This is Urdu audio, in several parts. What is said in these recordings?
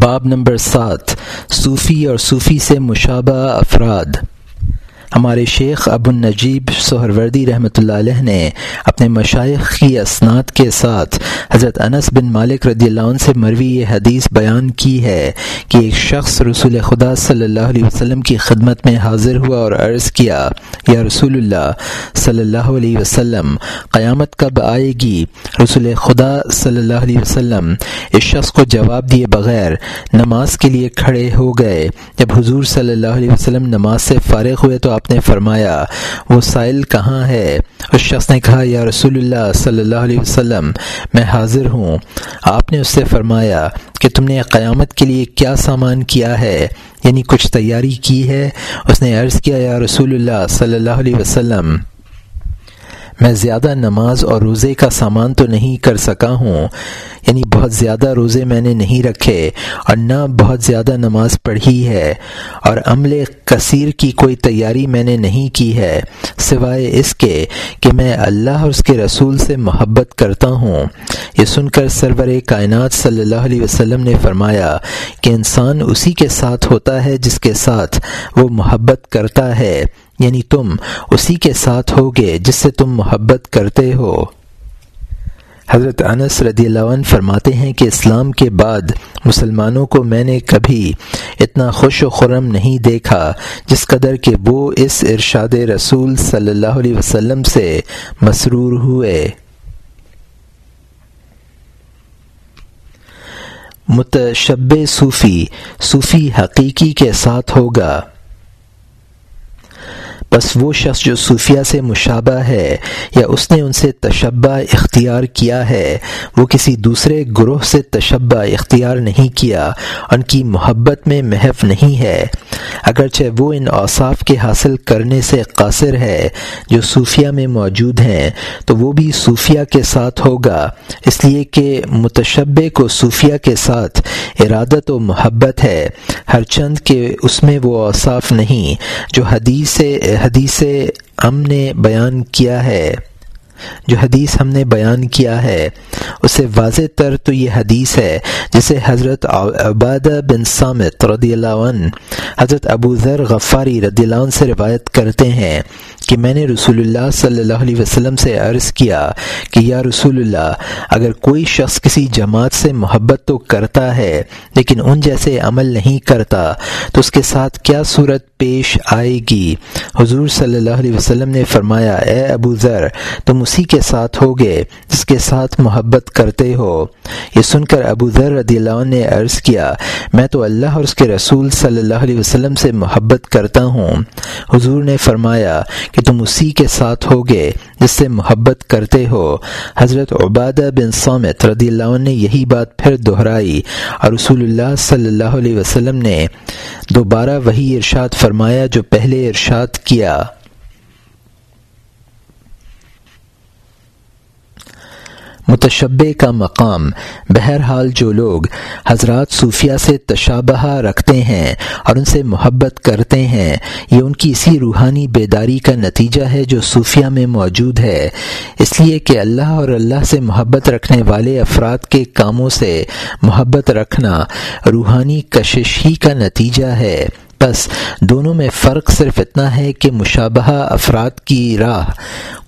باب نمبر سات صوفی اور صوفی سے مشابہ افراد۔ ہمارے شیخ ابو النجیب سہروردی رحمۃ اللہ علیہ نے اپنے مشائق کی اسناد کے ساتھ حضرت انس بن مالک رضی اللہ عنہ سے مروی یہ حدیث بیان کی ہے کہ ایک شخص رسول خدا صلی اللہ علیہ وسلم کی خدمت میں حاضر ہوا اور عرض کیا، یا رسول اللہ صلی اللہ علیہ وسلم، قیامت کب آئے گی؟ رسول خدا صلی اللہ علیہ وسلم، اس شخص کو جواب دیے بغیر نماز کے لیے کھڑے ہو گئے۔ جب حضور صلی اللہ علیہ وسلم نماز سے فارغ ہوئے تو آپ نے فرمایا، وہ سائل کہاں ہے؟ اس شخص نے کہا، یا رسول اللہ صلی اللہ علیہ وسلم، میں حاضر ہوں. آپ نے اس سے فرمایا کہ تم نے قیامت کے لیے کیا سامان کیا ہے؟ یعنی کچھ تیاری کی ہے؟ اس نے عرض کیا، یا رسول اللہ صلی اللہ علیہ وسلم میں زیادہ نماز اور روزے کا سامان تو نہیں کر سکا ہوں۔ یعنی بہت زیادہ روزے میں نے نہیں رکھے اور نہ بہت زیادہ نماز پڑھی ہے اور عمل کثیر کی کوئی تیاری میں نے نہیں کی ہے۔ سوائے اس کے کہ میں اللہ اور اس کے رسول سے محبت کرتا ہوں۔ یہ سن کر سرور کائنات صلی اللہ علیہ وسلم نے فرمایا کہ انسان اسی کے ساتھ ہوتا ہے جس کے ساتھ وہ محبت کرتا ہے۔ یعنی تم، اسی کے ساتھ ہوگے جس سے تم محبت کرتے ہو۔ حضرت انس رضی اللہ عنہ فرماتے ہیں کہ اسلام کے بعد مسلمانوں کو میں نے کبھی اتنا خوش و خرم نہیں دیکھا جس قدر کہ وہ اس ارشاد رسول صلی اللہ علیہ وسلم سے مسرور ہوئے۔ متشب صوفی صوفی حقیقی کے ساتھ ہوگا۔ بس وہ شخص جو صوفیہ سے مشابہ ہے یا اس نے ان سے تشبہ اختیار کیا ہے، وہ کسی دوسرے گروہ سے تشبہ اختیار نہیں کیا، ان کی محبت میں محف نہیں ہے۔ اگرچہ وہ ان اوصاف کے حاصل کرنے سے قاصر ہے، جو صوفیہ میں موجود ہیں، تو وہ بھی صوفیہ کے ساتھ ہوگا۔ اس لیے کہ متشبہ کو صوفیہ کے ساتھ ارادت و محبت ہے۔ ہر چند کے اس میں وہ اوصاف نہیں، جو حدیث سے حدیث ہم نے بیان کیا ہے، جو حدیث ہم نے بیان کیا ہے اسے واضح تر تو یہ حدیث ہے، جسے حضرت عبادہ بن سامت رضی اللہ عنہ، حضرت ابو ذر غفاری رضی اللہ عنہ سے روایت کرتے ہیں۔ کہ میں نے رسول اللہ صلی اللہ علیہ وسلم سے عرض کیا کہ یا رسول اللہ، اگر کوئی شخص کسی جماعت سے محبت تو کرتا ہے، لیکن ان جیسے عمل نہیں کرتا، تو اس کے ساتھ کیا صورت پیش آئے گی؟ حضور صلی اللہ علیہ وسلم نے فرمایا، اے ابو ذر، تم اسی کے ساتھ ہوگے جس کے ساتھ محبت کرتے ہو۔ یہ سن کر ابو ذر رضی اللہ عنہ نے عرض کیا، میں تو اللہ اور اس کے رسول صلی اللہ علیہ وسلم سے محبت کرتا ہوں۔ حضور نے فرمایا کہ تم اسی کے ساتھ ہوگے جس سے محبت کرتے ہو۔ حضرت عبادہ بن سومت رضی اللہ عنہ نے یہی بات پھر دہرائی اور رسول اللہ صلی اللہ علیہ وسلم نے دوبارہ وہی ارشاد فرمایا جو پہلے ارشاد کیا۔ متشبے کا مقام۔ بہرحال جو لوگ حضرات صوفیہ سے تشابہ رکھتے ہیں اور ان سے محبت کرتے ہیں، یہ ان کی اسی روحانی بیداری کا نتیجہ ہے جو صوفیہ میں موجود ہے۔ اس لیے کہ اللہ اور اللہ سے محبت رکھنے والے افراد کے کاموں سے محبت رکھنا روحانی کشش ہی کا نتیجہ ہے۔ بس دونوں میں فرق صرف اتنا ہے کہ مشابہ افراد کی راہ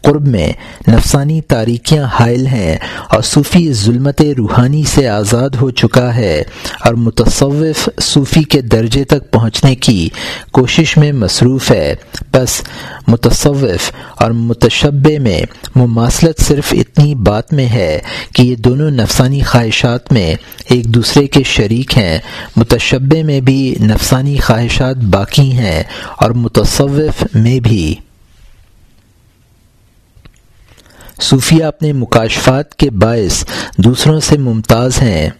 قرب میں نفسانی تاریکیاں حائل ہیں اور صوفی ظلمت روحانی سے آزاد ہو چکا ہے اور متصوف صوفی کے درجے تک پہنچنے کی کوشش میں مصروف ہے۔ بس متصوف اور متشبے میں مماثلت صرف اتنی بات میں ہے کہ یہ دونوں نفسانی خواہشات میں ایک دوسرے کے شریک ہیں۔ متشبے میں بھی نفسانی خواہشات باقی ہیں اور متصوف میں بھی۔ صوفیہ اپنے مکاشفات کے باعث دوسروں سے ممتاز ہیں۔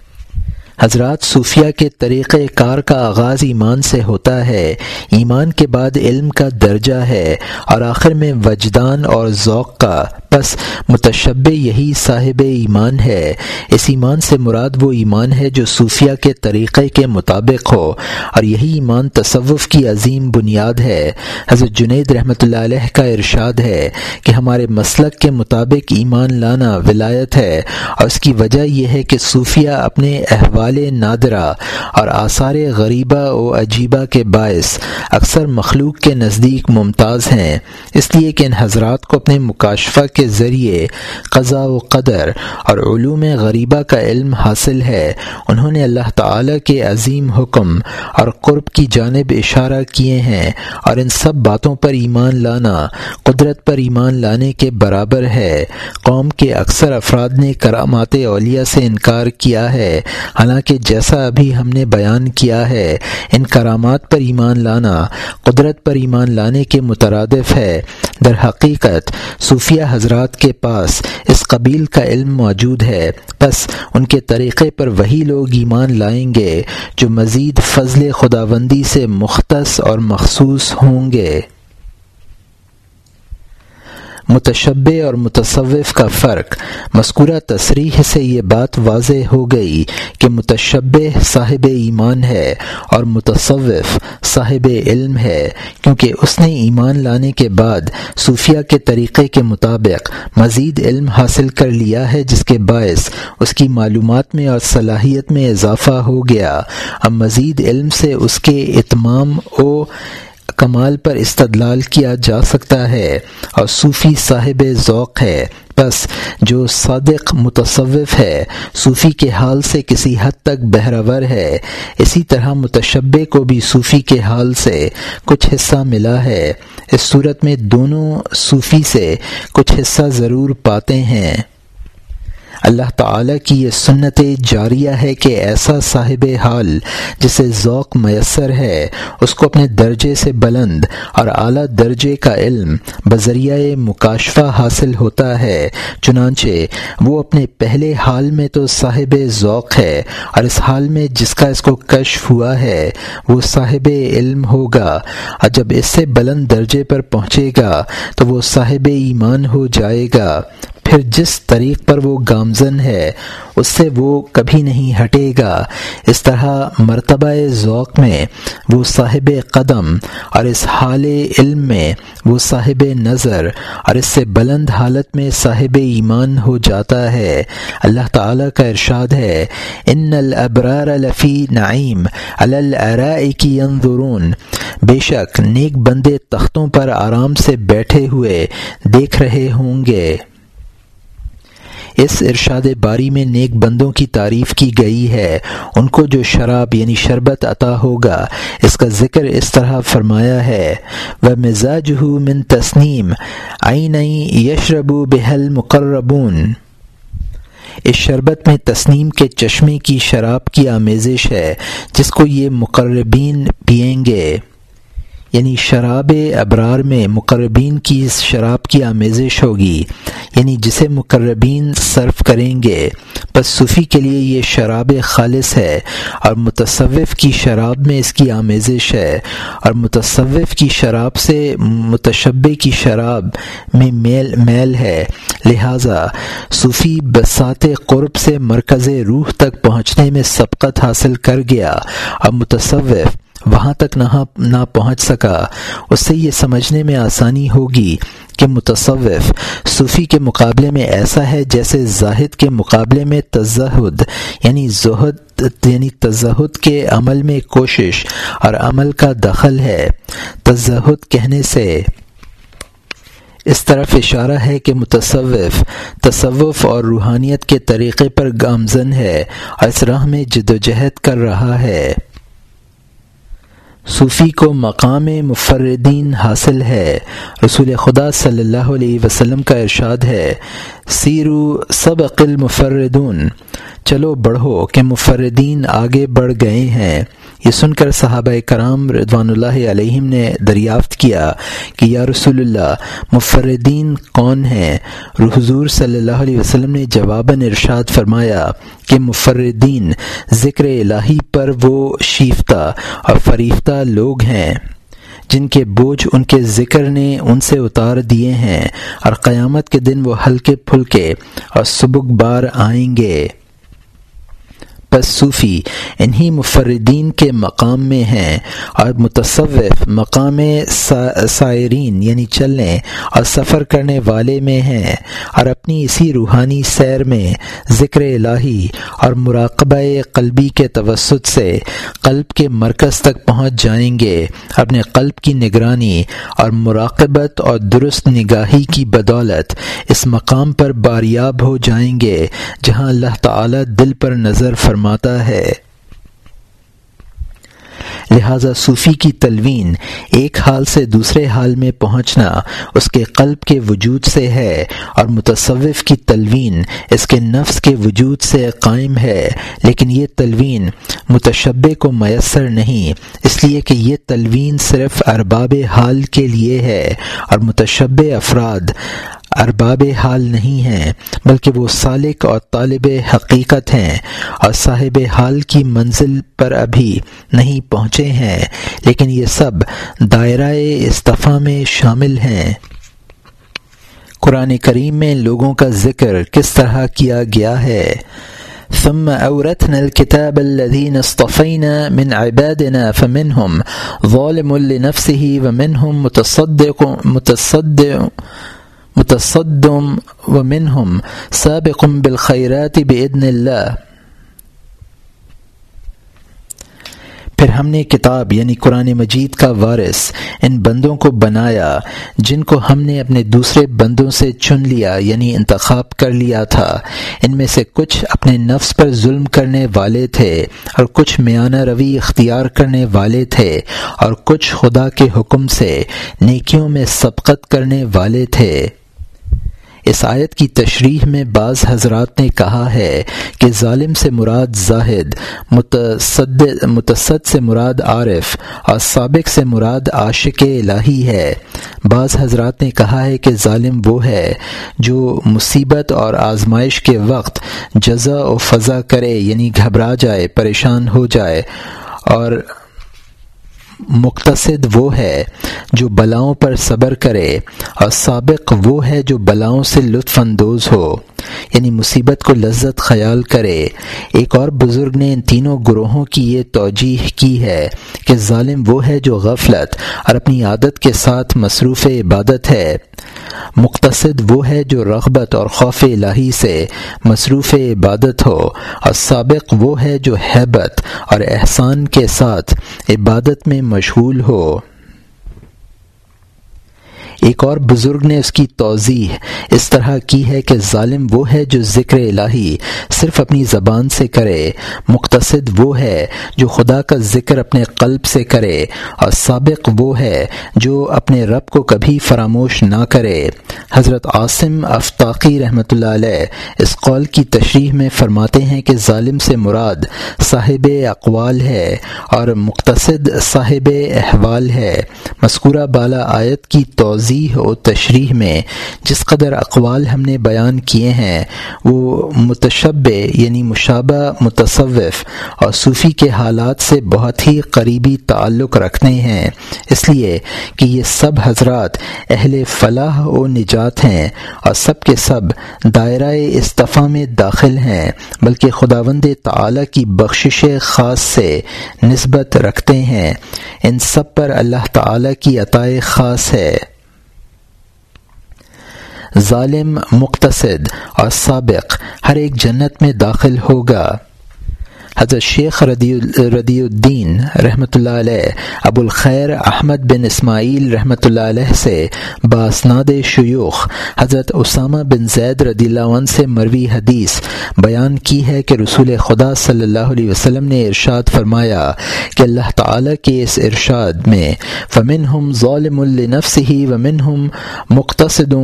حضرات صوفیہ کے طریقہ کار کا آغاز ایمان سے ہوتا ہے۔ ایمان کے بعد علم کا درجہ ہے اور آخر میں وجدان اور ذوق کا بس متشب یہی صاحب ایمان ہے۔ اس ایمان سے مراد وہ ایمان ہے جو صوفیہ کے طریقے کے مطابق ہو۔ اور یہی ایمان تصوف کی عظیم بنیاد ہے۔ حضرت جنید رحمۃ اللہ علیہ کا ارشاد ہے کہ ہمارے مسلک کے مطابق ایمان لانا ولایت ہے۔ اور اس کی وجہ یہ ہے کہ صوفیہ اپنے احوال نادرہ اور آثار غریبہ و عجیبہ کے باعث اکثر مخلوق کے نزدیک ممتاز ہیں۔ اس لیے کہ ان حضرات کو اپنے مکاشفہ کے ذریعے قضاء و قدر اور علوم غریبہ کا علم حاصل ہے۔ انہوں نے اللہ تعالی کے عظیم حکم اور قرب کی جانب اشارہ کیے ہیں اور ان سب باتوں پر ایمان لانا، قدرت پر ایمان لانے کے برابر ہے۔ قوم کے اکثر افراد نے کرامات اولیاء سے انکار کیا ہے۔ حالانکہ جیسا ابھی ہم نے بیان کیا ہے، ان کرامات پر ایمان لانا، قدرت پر ایمان لانے کے مترادف ہے۔ در حقیقت، صوفیہ حضرات کے پاس اس قبیل کا علم موجود ہے۔ بس ان کے طریقے پر وہی لوگ ایمان لائیں گے جو مزید فضل خداوندی سے مختص اور مخصوص ہوں گے۔ متشبع اور متصوف کا فرق۔ مذکورہ تصریح سے یہ بات واضح ہو گئی کہ متشبع صاحب ایمان ہے اور متصوف صاحب علم ہے، کیونکہ اس نے ایمان لانے کے بعد صوفیہ کے طریقے کے مطابق مزید علم حاصل کر لیا ہے، جس کے باعث اس کی معلومات میں اور صلاحیت میں اضافہ ہو گیا۔ اب مزید علم سے اس کے اتمام و کمال پر استدلال کیا جا سکتا ہے اور صوفی صاحب ذوق ہے۔ بس جو صادق متصوف ہے، صوفی کے حال سے کسی حد تک بہرور ہے۔ اسی طرح متشبے کو بھی صوفی کے حال سے کچھ حصہ ملا ہے۔ اس صورت میں دونوں صوفی سے کچھ حصہ ضرور پاتے ہیں۔ اللہ تعالیٰ کی یہ سنت جاریہ ہے کہ ایسا صاحب حال جسے ذوق میسر ہے، اس کو اپنے درجے سے بلند اور اعلیٰ درجے کا علم بذریعہ مکاشفہ حاصل ہوتا ہے۔ چنانچہ وہ اپنے پہلے حال میں تو صاحب ذوق ہے اور اس حال میں جس کا اس کو کشف ہوا ہے، وہ صاحب علم ہوگا۔ اور جب اس سے بلند درجے پر پہنچے گا تو وہ صاحب ایمان ہو جائے گا۔ پھر جس طریق پر وہ گامزن ہے، اس سے وہ کبھی نہیں ہٹے گا۔ اس طرح مرتبہ ذوق میں وہ صاحب قدم اور اس حال علم میں وہ صاحب نظر اور اس سے بلند حالت میں صاحب ایمان ہو جاتا ہے۔ اللہ تعالیٰ کا ارشاد ہے، ان الابرار لفی نعیم کی اندرون بے شک نیک بندے تختوں پر آرام سے بیٹھے ہوئے دیکھ رہے ہوں گے۔ اس ارشاد باری میں نیک بندوں کی تعریف کی گئی ہے۔ ان کو جو شراب یعنی شربت عطا ہوگا، اس کا ذکر اس طرح فرمایا ہے وہ مزاج ہو من تسنیم آئی نئی یشرب بحل مقربون اس شربت میں تسنیم کے چشمے کی شراب کی آمیزش ہے، جس کو یہ مقربین پئیں گے۔ یعنی شراب ابرار میں مقربین کی اس شراب کی آمیزش ہوگی یعنی جسے مقربین صرف کریں گے۔ بس صوفی کے لیے یہ شراب خالص ہے اور متصوف کی شراب میں اس کی آمیزش ہے۔ اور متصوف کی شراب سے متشبے کی شراب میں میل میل ہے۔ لہذا صوفی بسات قرب سے مرکز روح تک پہنچنے میں سبقت حاصل کر گیا۔ اور متصوف وہاں تک نہ پہنچ سکا۔ اس سے یہ سمجھنے میں آسانی ہوگی کہ متصوف صوفی کے مقابلے میں ایسا ہے جیسے زاہد کے مقابلے میں تزہد یعنی زہد یعنی تزہد کے عمل میں کوشش اور عمل کا دخل ہے۔ تزہد کہنے سے اس طرف اشارہ ہے کہ متصوف تصوف اور روحانیت کے طریقے پر گامزن ہے اور اس راہ میں جد و جہد کر رہا ہے۔ صوفی کو مقام مفردین حاصل ہے۔ رسول خدا صلی اللہ علیہ وسلم کا ارشاد ہے، سیرو سب عقل مفردون چلو بڑھو کہ مفردین آگے بڑھ گئے ہیں۔ یہ سن کر صحابہ کرام رضوان اللہ علیہم نے دریافت کیا کہ یا رسول اللہ، مفردین کون ہیں؟ حضور صلی اللہ علیہ وسلم نے جواباً ارشاد فرمایا کہ مفردین ذکر الہی پر وہ شیفتہ اور فریفتہ لوگ ہیں، جن کے بوجھ ان کے ذکر نے ان سے اتار دیے ہیں اور قیامت کے دن وہ ہلکے پھلکے اور سبک بار آئیں گے۔ پس صوفی، انہی مفردین کے مقام میں ہیں اور متصوف مقام سائرین یعنی چلنے اور سفر کرنے والے میں ہیں۔ اور اپنی اسی روحانی سیر میں ذکر الہی اور مراقبہ قلبی کے توسط سے قلب کے مرکز تک پہنچ جائیں گے۔ اپنے قلب کی نگرانی اور مراقبت اور درست نگاہی کی بدولت اس مقام پر باریاب ہو جائیں گے، جہاں اللہ تعالی دل پر نظر فرماتا ہے۔ لہذا صوفی کی تلوین ایک حال سے دوسرے حال میں پہنچنا اس کے قلب کے وجود سے ہے اور متصوف کی تلوین اس کے نفس کے وجود سے قائم ہے، لیکن یہ تلوین متشبے کو میسر نہیں، اس لیے کہ یہ تلوین صرف ارباب حال کے لیے ہے اور متشبہ افراد ارباب حال نہیں ہیں، بلکہ وہ سالک اور طالب حقیقت ہیں اور صاحب حال کی منزل پر ابھی نہیں پہنچے ہیں، لیکن یہ سب دائرہ استفاع میں شامل ہیں۔ قرآن کریم میں لوگوں کا ذکر کس طرح کیا گیا ہے؟ ثم أورثنا الكتاب الذين اصطفينا من عبادنا فمنهم ظالم لنفسه ومنهم متصدق متصدق متصدم و منہم سابق بالخیرات بإذن اللہ پھر ہم نے کتاب یعنی قرآن مجید کا وارث ان بندوں کو بنایا، جن کو ہم نے اپنے دوسرے بندوں سے چن لیا یعنی انتخاب کر لیا تھا۔ ان میں سے کچھ اپنے نفس پر ظلم کرنے والے تھے اور کچھ میانہ روی اختیار کرنے والے تھے اور کچھ خدا کے حکم سے نیکیوں میں سبقت کرنے والے تھے۔ اس آیت کی تشریح میں بعض حضرات نے کہا ہے کہ ظالم سے مراد زاہد، متصد متصد سے مراد عارف اور سابق سے مراد عاشق الہی ہے۔ بعض حضرات نے کہا ہے کہ ظالم وہ ہے جو مصیبت اور آزمائش کے وقت جزا و فضا کرے یعنی گھبرا جائے، پریشان ہو جائے اور مقتصد وہ ہے جو بلاؤں پر صبر کرے اور سابق وہ ہے جو بلاؤں سے لطف اندوز ہو۔ یعنی مصیبت کو لذت خیال کرے۔ ایک اور بزرگ نے ان تینوں گروہوں کی یہ توجیح کی ہے کہ ظالم وہ ہے جو غفلت اور اپنی عادت کے ساتھ مصروف عبادت ہے۔ مقتصد وہ ہے جو رغبت اور خوف الہی سے مصروف عبادت ہو۔ اور سابق وہ ہے جو حیبت اور احسان کے ساتھ عبادت میں مشغول ہو۔ ایک اور بزرگ نے اس کی توضیح اس طرح کی ہے کہ ظالم وہ ہے جو ذکر الہی صرف اپنی زبان سے کرے، مقتصد وہ ہے جو خدا کا ذکر اپنے قلب سے کرے، اور سابق وہ ہے جو اپنے رب کو کبھی فراموش نہ کرے۔ حضرت عاصم افطاقی رحمۃ اللہ علیہ اس قول کی تشریح میں فرماتے ہیں کہ ظالم سے مراد صاحب اقوال ہے اور مقتصد صاحب احوال ہے۔ مذکورہ بالا آیت کی توضیح توضیح و تشریح میں جس قدر اقوال ہم نے بیان کیے ہیں، وہ متشبہ یعنی مشابہ، متصوف اور صوفی کے حالات سے بہت ہی قریبی تعلق رکھتے ہیں۔ اس لیے کہ یہ سب حضرات اہل فلاح و نجات ہیں اور سب کے سب دائرہ استفاع میں داخل ہیں، بلکہ خداوند تعالی کی بخشش خاص سے نسبت رکھتے ہیں۔ ان سب پر اللہ تعالی کی عطائے خاص ہے۔ ظالم مقتصد اور سابق ہر ایک جنت میں داخل ہوگا۔ حضرت شیخ ردی الدین رحمۃ اللہ علیہ ابو الخیر احمد بن اسماعیل رحمۃ اللہ علیہ سے باسناد شیوخ، حضرت اسامہ بن زید رضی اللہ عنہ سے مروی حدیث بیان کی ہے کہ رسول خدا صلی اللہ علیہ وسلم نے ارشاد فرمایا کہ اللہ تعالی کے اس ارشاد میں ومن ہم ظالم النفس ہی ومن ہم مختصد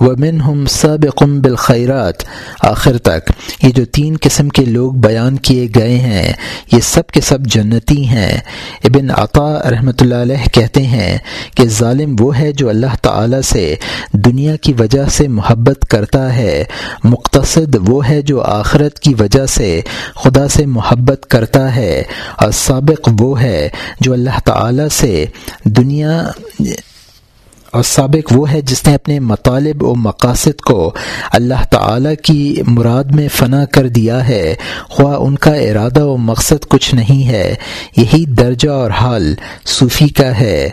ومن ہم سب بالخیرات آخر تک یہ جو تین قسم کے لوگ بیان کیے گئے رہے ہیں، یہ سب کے سب جنتی ہیں۔ ابن عطا رحمۃ اللہ علیہ کہتے ہیں کہ ظالم وہ ہے جو اللہ تعالی سے دنیا کی وجہ سے محبت کرتا ہے، مقتصد وہ ہے جو آخرت کی وجہ سے خدا سے محبت کرتا ہے۔ اور سابق وہ ہے جو اللہ تعالی سے دنیا اور سابق وہ ہے جس نے اپنے مطالب و مقاصد کو اللہ تعالی کی مراد میں فنا کر دیا ہے۔ خواہ ان کا ارادہ و مقصد کچھ نہیں ہے، یہی درجہ اور حال صوفی کا ہے۔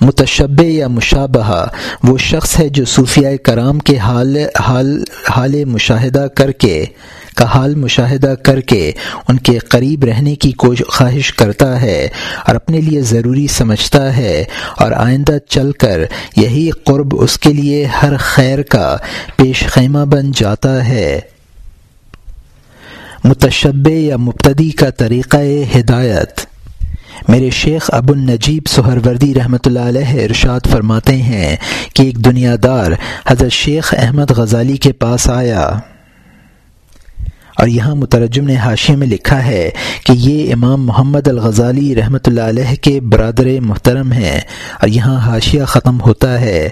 متشبہ یا مشابہ وہ شخص ہے جو صوفیہ کرام کے حال حال حال مشاہدہ کر کے کا حال مشاہدہ کر کے ان کے قریب رہنے کی خواہش کرتا ہے اور اپنے لیے ضروری سمجھتا ہے اور آئندہ چل کر یہی قرب اس کے لیے ہر خیر کا پیش خیمہ بن جاتا ہے۔ متشبہ یا مبتدی کا طریقہ ہدایت۔ میرے شیخ ابو النجیب سہر وردی رحمۃ اللہ علیہ ارشاد فرماتے ہیں کہ ایک دنیا دار حضرت شیخ احمد غزالی کے پاس آیا۔ اور یہاں مترجم نے حاشیے میں لکھا ہے کہ یہ امام محمد الغزالی رحمۃ اللہ علیہ کے برادر محترم ہیں اور یہاں حاشیہ ختم ہوتا ہے۔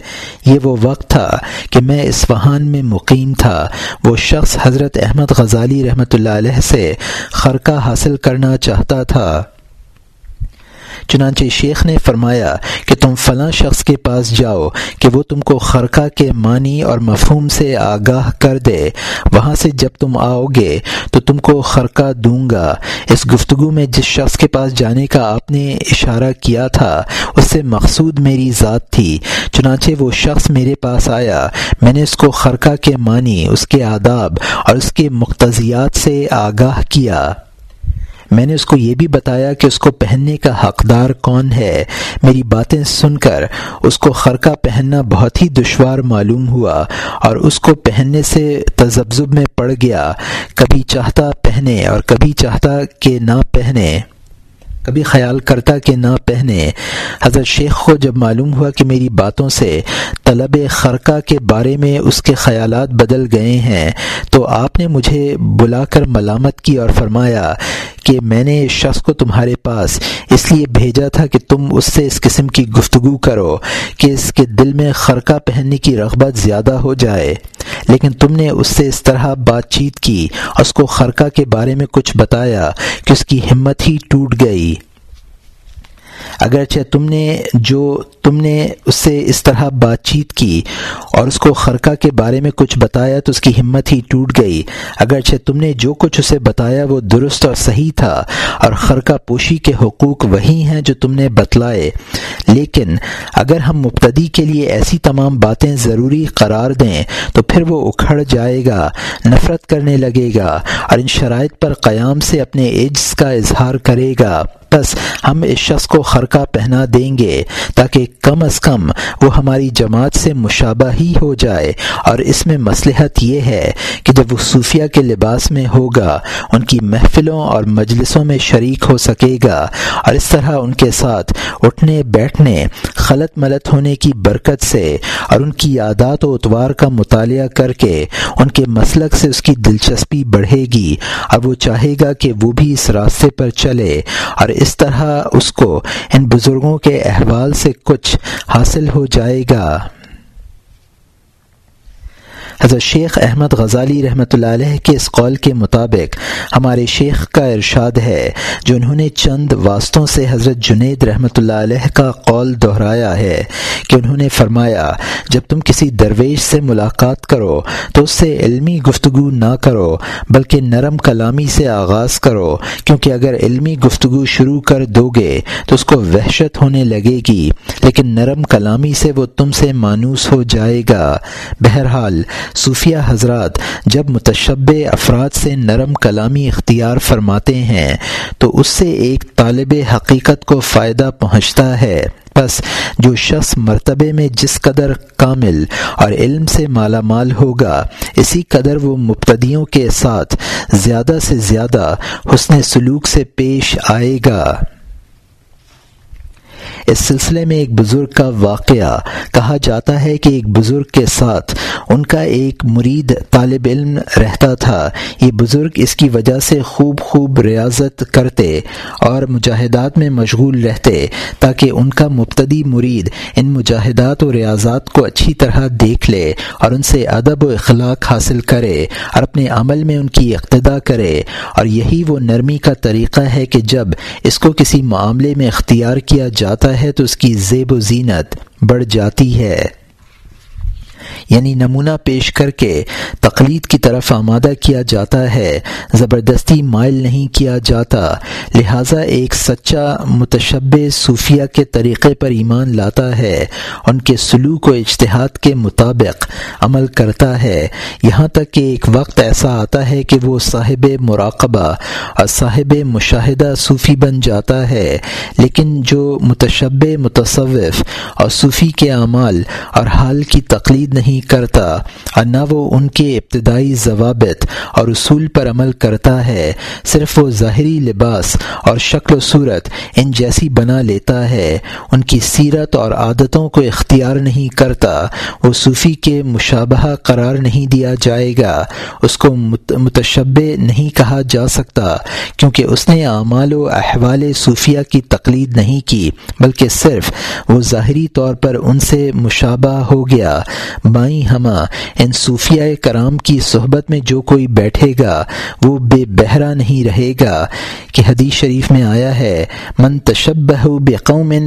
یہ وہ وقت تھا کہ میں اسفہان میں مقیم تھا۔ وہ شخص حضرت احمد غزالی رحمۃ اللہ علیہ سے خرقہ حاصل کرنا چاہتا تھا۔ چنانچہ شیخ نے فرمایا کہ تم فلاں شخص کے پاس جاؤ کہ وہ تم کو خرقہ کے معنی اور مفہوم سے آگاہ کر دے۔ وہاں سے جب تم آؤ گے تو تم کو خرقہ دوں گا۔ اس گفتگو میں جس شخص کے پاس جانے کا آپ نے اشارہ کیا تھا، اس سے مقصود میری ذات تھی۔ چنانچہ وہ شخص میرے پاس آیا۔ میں نے اس کو خرقہ کے معنی، اس کے آداب اور اس کے مقتضیات سے آگاہ کیا۔ میں نے اس کو یہ بھی بتایا کہ اس کو پہننے کا حقدار کون ہے۔ میری باتیں سن کر اس کو خرقہ پہننا بہت ہی دشوار معلوم ہوا اور اس کو پہننے سے تذبذب میں پڑ گیا۔ کبھی چاہتا پہنے اور کبھی چاہتا کہ نہ پہنے۔ کبھی خیال کرتا کہ نہ پہنے۔ حضرت شیخ کو جب معلوم ہوا کہ میری باتوں سے طلب خرقہ کے بارے میں اس کے خیالات بدل گئے ہیں، تو آپ نے مجھے بلا کر ملامت کی اور فرمایا کہ میں نے اس شخص کو تمہارے پاس اس لیے بھیجا تھا کہ تم اس سے اس قسم کی گفتگو کرو کہ اس کے دل میں خرقہ پہننے کی رغبت زیادہ ہو جائے۔ لیکن تم نے اس سے اس طرح بات چیت کی، اس کو خرقہ کے بارے میں کچھ بتایا کہ اس کی ہمت ہی ٹوٹ گئی۔ اگرچہ تم نے جو تم نے اس سے اس طرح بات چیت کی اور اس کو خرقہ کے بارے میں کچھ بتایا تو اس کی ہمت ہی ٹوٹ گئی۔ اگرچہ تم نے جو کچھ اسے بتایا وہ درست اور صحیح تھا اور خرقہ پوشی کے حقوق وہی ہیں جو تم نے بتلائے۔ لیکن اگر ہم مبتدی کے لیے ایسی تمام باتیں ضروری قرار دیں تو پھر وہ اکھڑ جائے گا، نفرت کرنے لگے گا اور ان شرائط پر قیام سے اپنے عجز کا اظہار کرے گا۔ بس ہم اس شخص کو خرقہ پہنا دیں گے تاکہ کم از کم وہ ہماری جماعت سے مشابہ ہی ہو جائے۔ اور اس میں مصلحت یہ ہے کہ جب وہ صوفیہ کے لباس میں ہوگا، ان کی محفلوں اور مجلسوں میں شریک ہو سکے گا۔ اور اس طرح ان کے ساتھ اٹھنے، بیٹھنے، خلط ملت ہونے کی برکت سے اور ان کی عادات و اتوار کا مطالعہ کر کے ان کے مسلک سے اس کی دلچسپی بڑھے گی۔ اور وہ چاہے گا کہ وہ بھی اس راستے پر چلے۔ اور اس طرح اس کو ان بزرگوں کے احوال سے کچھ حاصل ہو جائے گا۔ حضرت شیخ احمد غزالی رحمۃ اللہ علیہ کے اس قول کے مطابق ہمارے شیخ کا ارشاد ہے جو انہوں نے چند واسطوں سے حضرت جنید رحمۃ اللہ علیہ کا قول دہرایا ہے کہ انہوں نے فرمایا، جب تم کسی درویش سے ملاقات کرو تو اس سے علمی گفتگو نہ کرو، بلکہ نرم کلامی سے آغاز کرو، کیونکہ اگر علمی گفتگو شروع کر دو گے تو اس کو وحشت ہونے لگے گی، لیکن نرم کلامی سے وہ تم سے مانوس ہو جائے گا۔ بہرحال صوفیہ حضرات جب متشب افراد سے نرم کلامی اختیار فرماتے ہیں، تو اس سے ایک طالب حقیقت کو فائدہ پہنچتا ہے۔ بس جو شخص مرتبے میں جس قدر کامل اور علم سے مالا مال ہوگا، اسی قدر وہ مبتدیوں کے ساتھ زیادہ سے زیادہ حسن سلوک سے پیش آئے گا۔ اس سلسلے میں ایک بزرگ کا واقعہ کہا جاتا ہے کہ ایک بزرگ کے ساتھ ان کا ایک مرید طالب علم رہتا تھا۔ یہ بزرگ اس کی وجہ سے خوب خوب ریاضت کرتے اور مجاہدات میں مشغول رہتے تاکہ ان کا مبتدی مرید ان مجاہدات و ریاضات کو اچھی طرح دیکھ لے اور ان سے ادب و اخلاق حاصل کرے اور اپنے عمل میں ان کی اقتدا کرے۔ اور یہی وہ نرمی کا طریقہ ہے کہ جب اس کو کسی معاملے میں اختیار کیا جاتا ہے تو اس کی زیب و زینت بڑھ جاتی ہے۔ یعنی نمونہ پیش کر کے تقلید کی طرف آمادہ کیا جاتا ہے۔ زبردستی مائل نہیں کیا جاتا۔ لہٰذا ایک سچا متشب صوفیہ کے طریقے پر ایمان لاتا ہے۔ ان کے سلوک و اجتہاد کے مطابق عمل کرتا ہے۔ یہاں تک کہ ایک وقت ایسا آتا ہے کہ وہ صاحب مراقبہ اور صاحب مشاہدہ صوفی بن جاتا ہے۔ لیکن جو متشب متصوف اور صوفی کے اعمال اور حال کی تقلید نہیں کرتا اور نہ وہ ان کے ابتدائی ضوابط اور اصول پر عمل کرتا ہے، صرف وہ ظاہری لباس اور شکل و صورت ان جیسی بنا لیتا ہے۔ ان کی سیرت اور عادتوں کو اختیار نہیں کرتا، وہ صوفی کے مشابہ قرار نہیں دیا جائے گا۔ اس کو متشبہ نہیں کہا جا سکتا، کیونکہ اس نے اعمال و احوال صوفیہ کی تقلید نہیں کی، بلکہ صرف وہ ظاہری طور پر ان سے مشابہ ہو گیا۔ بائیں ہما۔ ان صوفیہ کرام کی صحبت میں جو کوئی بیٹھے گا، وہ بے بہرا نہیں رہے گا۔ کہ حدیث شریف میں آیا ہے، من تشبہ بے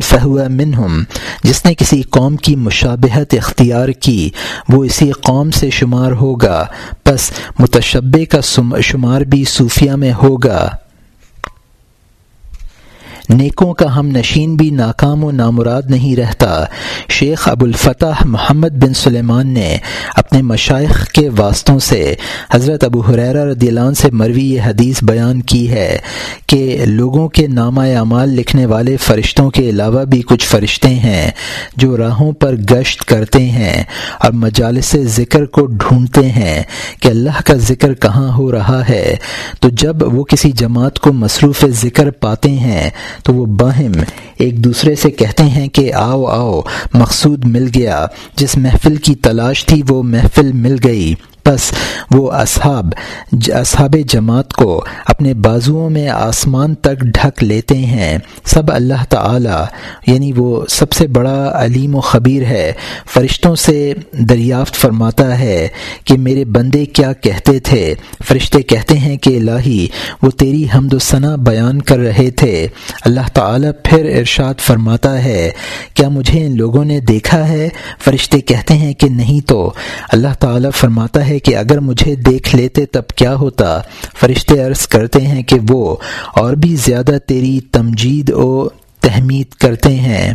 فہو منہم جس نے کسی قوم کی مشابہت اختیار کی، وہ اسی قوم سے شمار ہوگا۔ بس متشبے کا شمار بھی صوفیہ میں ہوگا۔ نیکوں کا ہم نشین بھی ناکام و نامراد نہیں رہتا۔ شیخ ابو الفتح محمد بن سلیمان نے اپنے مشائق کے واسطوں سے حضرت ابو حریرہ رضی اللہ عنہ سے مروی یہ حدیث بیان کی ہے کہ لوگوں کے نامہ اعمال لکھنے والے فرشتوں کے علاوہ بھی کچھ فرشتے ہیں جو راہوں پر گشت کرتے ہیں اور مجالس ذکر کو ڈھونڈتے ہیں کہ اللہ کا ذکر کہاں ہو رہا ہے۔ تو جب وہ کسی جماعت کو مصروف ذکر پاتے ہیں تو وہ باہم ایک دوسرے سے کہتے ہیں کہ آؤ آؤ، مقصود مل گیا، جس محفل کی تلاش تھی وہ محفل مل گئی۔ بس وہ اصحاب اصحاب جماعت کو اپنے بازوؤں میں آسمان تک ڈھک لیتے ہیں۔ سب اللہ تعالی یعنی وہ سب سے بڑا علیم و خبیر ہے، فرشتوں سے دریافت فرماتا ہے کہ میرے بندے کیا کہتے تھے؟ فرشتے کہتے ہیں کہ الہی، وہ تیری حمد و ثنا بیان کر رہے تھے۔ اللہ تعالی پھر ارشاد فرماتا ہے، کیا مجھے ان لوگوں نے دیکھا ہے؟ فرشتے کہتے ہیں کہ نہیں تو۔ اللہ تعالی فرماتا ہے کہ اگر مجھے دیکھ لیتے تب کیا ہوتا؟ فرشتے عرض کرتے ہیں کہ وہ اور بھی زیادہ تیری تمجید و تحمید کرتے ہیں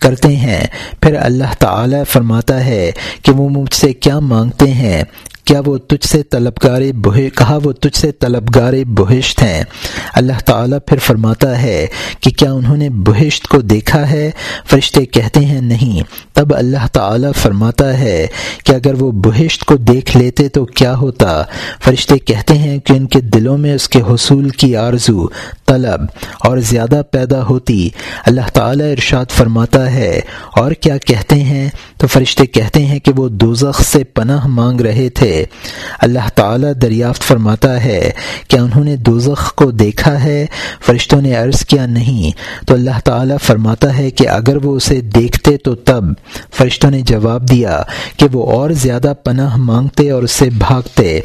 کرتے ہیں۔ پھر اللہ تعالی فرماتا ہے کہ وہ مجھ سے کیا مانگتے ہیں؟ کیا وہ تجھ سے طلبگار کہا وہ تجھ سے طلبگار بہشت ہیں؟ اللہ تعالیٰ پھر فرماتا ہے کہ کیا انہوں نے بہشت کو دیکھا ہے؟ فرشتے کہتے ہیں نہیں۔ تب اللہ تعالیٰ فرماتا ہے کہ اگر وہ بہشت کو دیکھ لیتے تو کیا ہوتا؟ فرشتے کہتے ہیں کہ ان کے دلوں میں اس کے حصول کی آرزو، طلب اور زیادہ پیدا ہوتی۔ اللہ تعالیٰ ارشاد فرماتا ہے، اور کیا کہتے ہیں؟ تو فرشتے کہتے ہیں کہ وہ دوزخ سے پناہ مانگ رہے تھے۔ اللہ تعالی دریافت فرماتا ہے کیا انہوں نے دوزخ کو دیکھا ہے، فرشتوں نے عرض کیا نہیں۔ تو اللہ تعالی فرماتا ہے کہ اگر وہ اسے دیکھتے تو تب۔ فرشتوں نے جواب دیا کہ وہ اور زیادہ پناہ مانگتے اور اس سے بھاگتے۔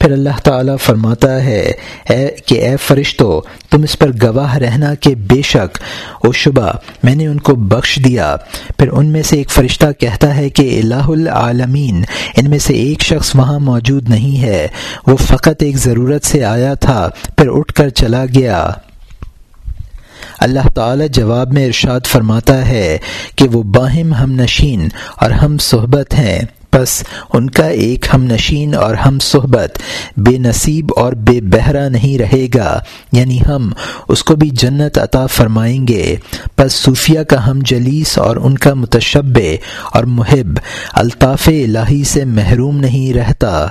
پھر اللہ تعالی فرماتا ہے، اے کہ اے فرشتوں تم اس پر گواہ رہنا کہ بے شک، او شبہ میں نے ان کو بخش دیا۔ پھر ان میں سے ایک فرشتہ کہتا ہے کہ الہ العالمین، ان میں سے ایک شخص وہاں موجود نہیں ہے۔ وہ فقط ایک ضرورت سے آیا تھا، پھر اٹھ کر چلا گیا۔ اللہ تعالی جواب میں ارشاد فرماتا ہے کہ وہ باہم ہم نشین اور ہم صحبت ہیں۔ بس ان کا ایک ہم نشین اور ہم صحبت بے نصیب اور بے بہرا نہیں رہے گا۔ یعنی ہم اس کو بھی جنت عطا فرمائیں گے۔ بس صوفیہ کا ہم جلیس اور ان کا متشبع اور محب الطاف الہی سے محروم نہیں رہتا۔